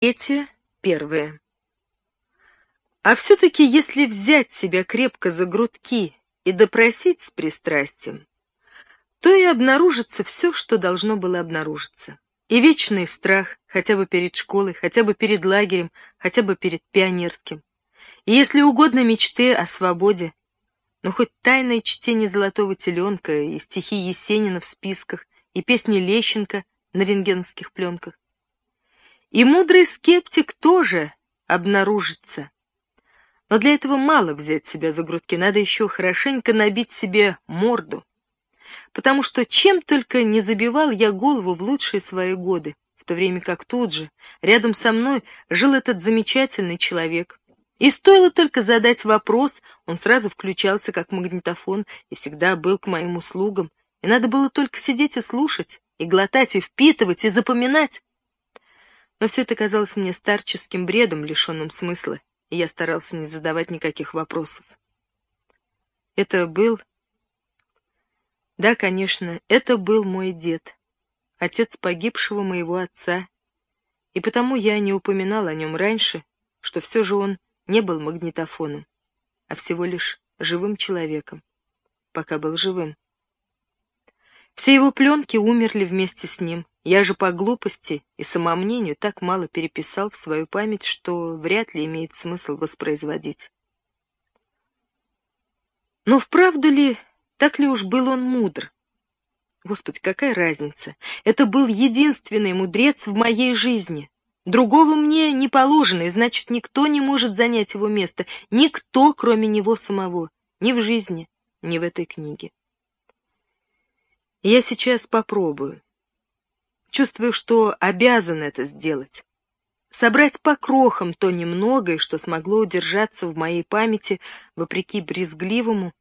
Третье, первое. А все-таки, если взять себя крепко за грудки и допросить с пристрастием, то и обнаружится все, что должно было обнаружиться. И вечный страх, хотя бы перед школой, хотя бы перед лагерем, хотя бы перед пионерским. И если угодно мечты о свободе, но хоть тайное чтение «Золотого теленка» и стихи Есенина в списках, и песни Лещенко на рентгеновских пленках. И мудрый скептик тоже обнаружится. Но для этого мало взять себя за грудки, надо еще хорошенько набить себе морду. Потому что чем только не забивал я голову в лучшие свои годы, в то время как тут же, рядом со мной, жил этот замечательный человек. И стоило только задать вопрос, он сразу включался как магнитофон и всегда был к моим услугам, и надо было только сидеть и слушать, и глотать, и впитывать, и запоминать. Но все это казалось мне старческим бредом, лишенным смысла, и я старался не задавать никаких вопросов. Это был... Да, конечно, это был мой дед, отец погибшего моего отца, и потому я не упоминал о нем раньше, что все же он не был магнитофоном, а всего лишь живым человеком, пока был живым. Все его пленки умерли вместе с ним. Я же по глупости и самомнению так мало переписал в свою память, что вряд ли имеет смысл воспроизводить. Но вправду ли, так ли уж был он мудр? Господи, какая разница? Это был единственный мудрец в моей жизни. Другого мне не положено, и значит, никто не может занять его место. Никто, кроме него самого. Ни в жизни, ни в этой книге. Я сейчас попробую. Чувствую, что обязан это сделать. Собрать по крохам то немногое, что смогло удержаться в моей памяти вопреки брезгливому,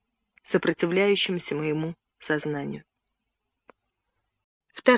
сопротивляющемуся моему сознанию.